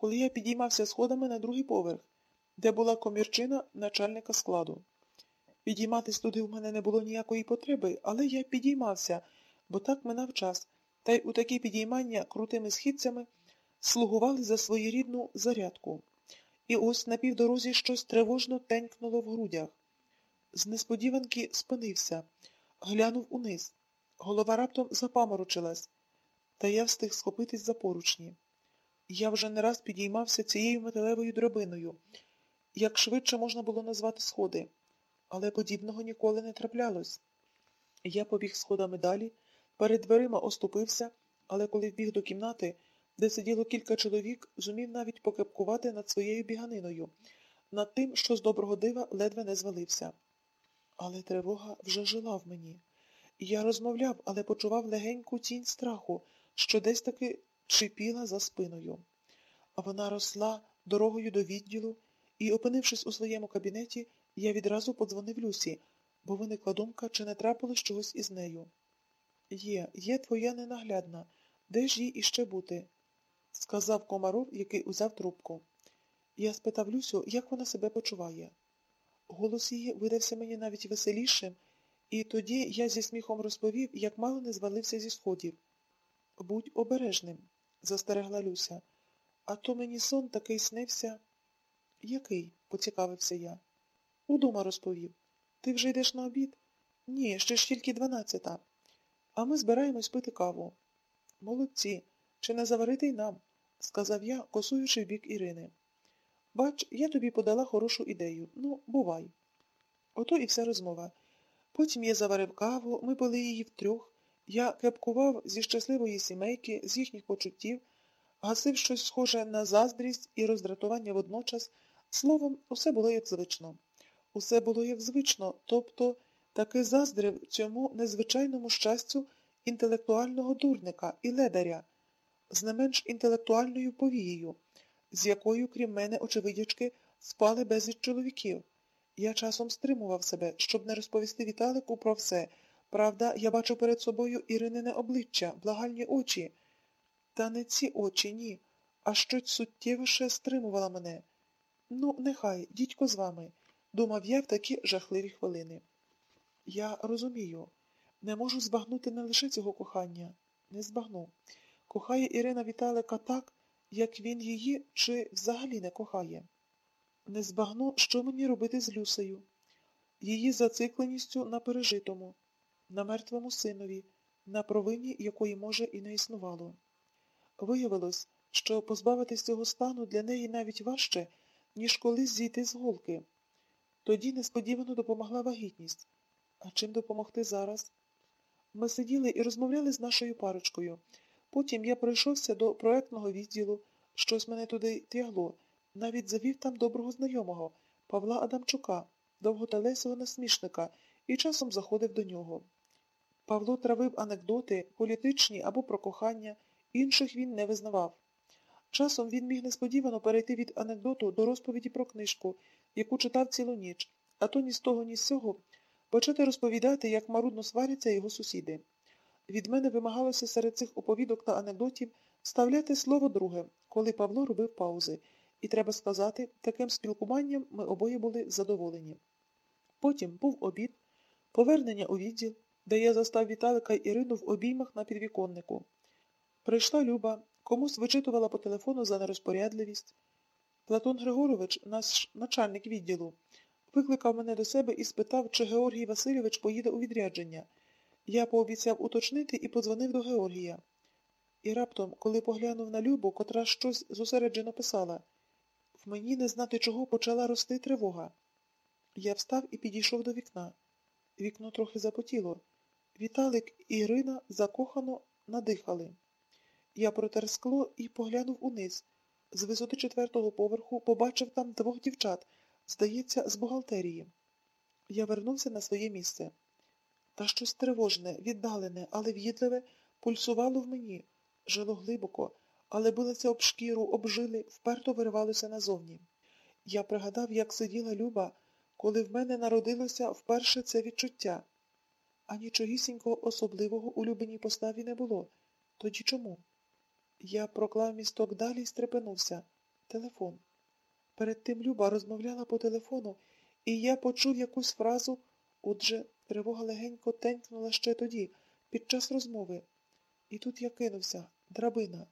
коли я підіймався сходами на другий поверх, де була комірчина начальника складу. Підійматись туди в мене не було ніякої потреби, але я підіймався, бо так минав час, та й у такі підіймання крутими східцями слугували за своєрідну зарядку. І ось на півдорозі щось тривожно тенькнуло в грудях. З несподіванки спинився, глянув униз. Голова раптом запаморочилась, та я встиг схопитись за поручні. Я вже не раз підіймався цією металевою драбиною, як швидше можна було назвати сходи, але подібного ніколи не траплялось. Я побіг сходами далі, перед дверима оступився, але коли вбіг до кімнати, де сиділо кілька чоловік, зумів навіть покепкувати над своєю біганиною, над тим, що з доброго дива ледве не звалився. Але тривога вже жила в мені. Я розмовляв, але почував легеньку тінь страху, що десь таки чіпіла за спиною. Вона росла дорогою до відділу, і, опинившись у своєму кабінеті, я відразу подзвонив Люсі, бо виникла думка, чи не трапилось чогось із нею. Є, є твоя ненаглядна. Де ж їй іще бути? сказав комаров, який узяв трубку. Я спитав Люсю, як вона себе почуває. Голос її видався мені навіть веселішим, і тоді я зі сміхом розповів, як мало не звалився зі сходів. Будь обережним, застерегла Люся. А то мені сон такий снився. Який? поцікавився я. Удома розповів. Ти вже йдеш на обід? Ні, ще ж тільки дванадцята. А ми збираємось пити каву. Молодці, чи не заварити й нам, сказав я, косуючи в бік Ірини. Бач, я тобі подала хорошу ідею. Ну, бувай. Ото і вся розмова. Потім я заварив каву, ми пили її втрьох. Я кепкував зі щасливої сімейки, з їхніх почуттів, гасив щось схоже на заздрість і роздратування водночас. Словом, усе було як звично. Усе було як звично, тобто таки заздрив цьому незвичайному щастю інтелектуального дурника і ледаря, з не менш інтелектуальною повією, з якою, крім мене, очевидячки, спали безліч чоловіків. Я часом стримував себе, щоб не розповісти Віталику про все. Правда, я бачу перед собою Іринине обличчя, благальні очі. Та не ці очі, ні, а щось суттєвіше стримувала мене. Ну, нехай, дідько з вами, думав я в такі жахливі хвилини. Я розумію, не можу збагнути не лише цього кохання, не збагну. Кохає Ірина Віталика так, як він її, чи взагалі не кохає. Не збагну, що мені робити з Люсею, її зацикленістю на пережитому, на мертвому синові, на провині якої, може, і не існувало. Виявилось, що позбавитись цього стану для неї навіть важче, ніж колись зійти з голки. Тоді несподівано допомогла вагітність. А чим допомогти зараз? Ми сиділи і розмовляли з нашою парочкою. Потім я пройшовся до проектного відділу, щось мене туди тягло, навіть завів там доброго знайомого, Павла Адамчука, довготелесого насмішника, і часом заходив до нього. Павло травив анекдоти, політичні або про кохання, інших він не визнавав. Часом він міг несподівано перейти від анекдоту до розповіді про книжку, яку читав цілу ніч, а то ні з того, ні з цього почати розповідати, як марудно сваряться його сусіди. Від мене вимагалося серед цих оповідок та анекдотів вставляти слово друге, коли Павло робив паузи, і, треба сказати, таким спілкуванням ми обоє були задоволені. Потім був обід, повернення у відділ, де я застав Віталика й Ірину в обіймах на підвіконнику. Прийшла Люба, комусь вичитувала по телефону за нерозпорядливість. Платон Григорович, наш начальник відділу, викликав мене до себе і спитав, чи Георгій Васильович поїде у відрядження. Я пообіцяв уточнити і подзвонив до Георгія. І раптом, коли поглянув на Любу, котра щось зосереджено писала, в мені не знати чого почала рости тривога. Я встав і підійшов до вікна. Вікно трохи запотіло. Віталик і Ірина закохано надихали. Я протер скло і поглянув униз. З висоти четвертого поверху побачив там двох дівчат, здається, з бухгалтерії. Я вернувся на своє місце. Та щось тривожне, віддалене, але в'їдливе пульсувало в мені, жило глибоко, але билося об шкіру, об жили, вперто виривалося назовні. Я пригадав, як сиділа Люба, коли в мене народилося вперше це відчуття. А нічогісінького особливого у Любиній поставі не було. Тоді чому? Я проклав місток далі і стрепенувся. Телефон. Перед тим Люба розмовляла по телефону, і я почув якусь фразу, отже, тривога легенько тенькнула ще тоді, під час розмови. І тут я кинувся. Драбина.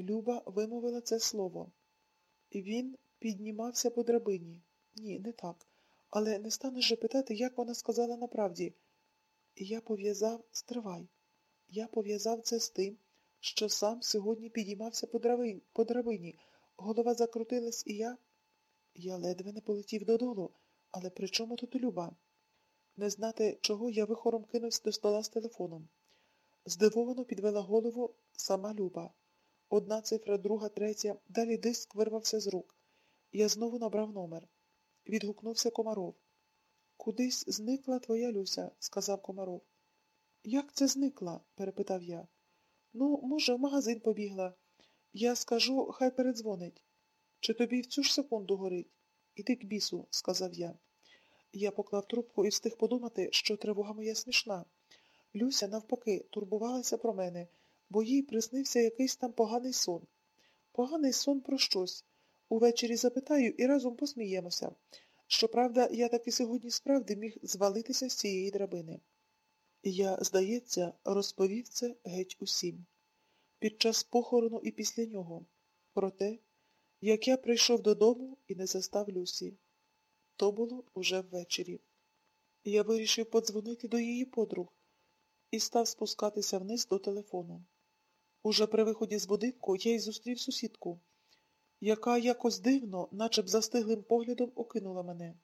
Люба вимовила це слово. Він піднімався по драбині. Ні, не так. Але не станеш же питати, як вона сказала на правді. Я пов'язав, стривай. Я пов'язав це з тим, що сам сьогодні підіймався по драбині, по драбині. Голова закрутилась, і я. Я ледве не полетів додолу, але при чому тут Люба? Не знати, чого я вихором кинувся до стола з телефоном. Здивовано підвела голову сама Люба. Одна цифра, друга, третя, далі диск вирвався з рук. Я знову набрав номер. Відгукнувся Комаров. Кудись зникла твоя Люся, сказав Комаров. Як це зникла? перепитав я. Ну, може, в магазин побігла. Я скажу, хай передзвонить. Чи тобі в цю ж секунду горить? Іди к бісу, сказав я. Я поклав трубку і встиг подумати, що тривога моя смішна. Люся, навпаки, турбувалася про мене, бо їй приснився якийсь там поганий сон. Поганий сон про щось. Увечері запитаю і разом посміємося. Щоправда, я таки сьогодні справді міг звалитися з цієї драбини. Я, здається, розповів це геть усім. Під час похорону і після нього. Про те, як я прийшов додому і не застав Люсі. То було уже ввечері. Я вирішив подзвонити до її подруг і став спускатися вниз до телефону. Уже при виході з будинку я й зустрів сусідку, яка якось дивно, наче б застиглим поглядом, окинула мене.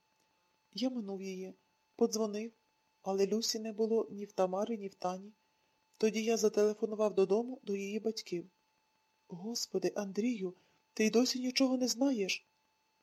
Я минув її, подзвонив, але Люсі не було ні в Тамари, ні в Тані. Тоді я зателефонував додому до її батьків. Господи, Андрію, ти й досі нічого не знаєш?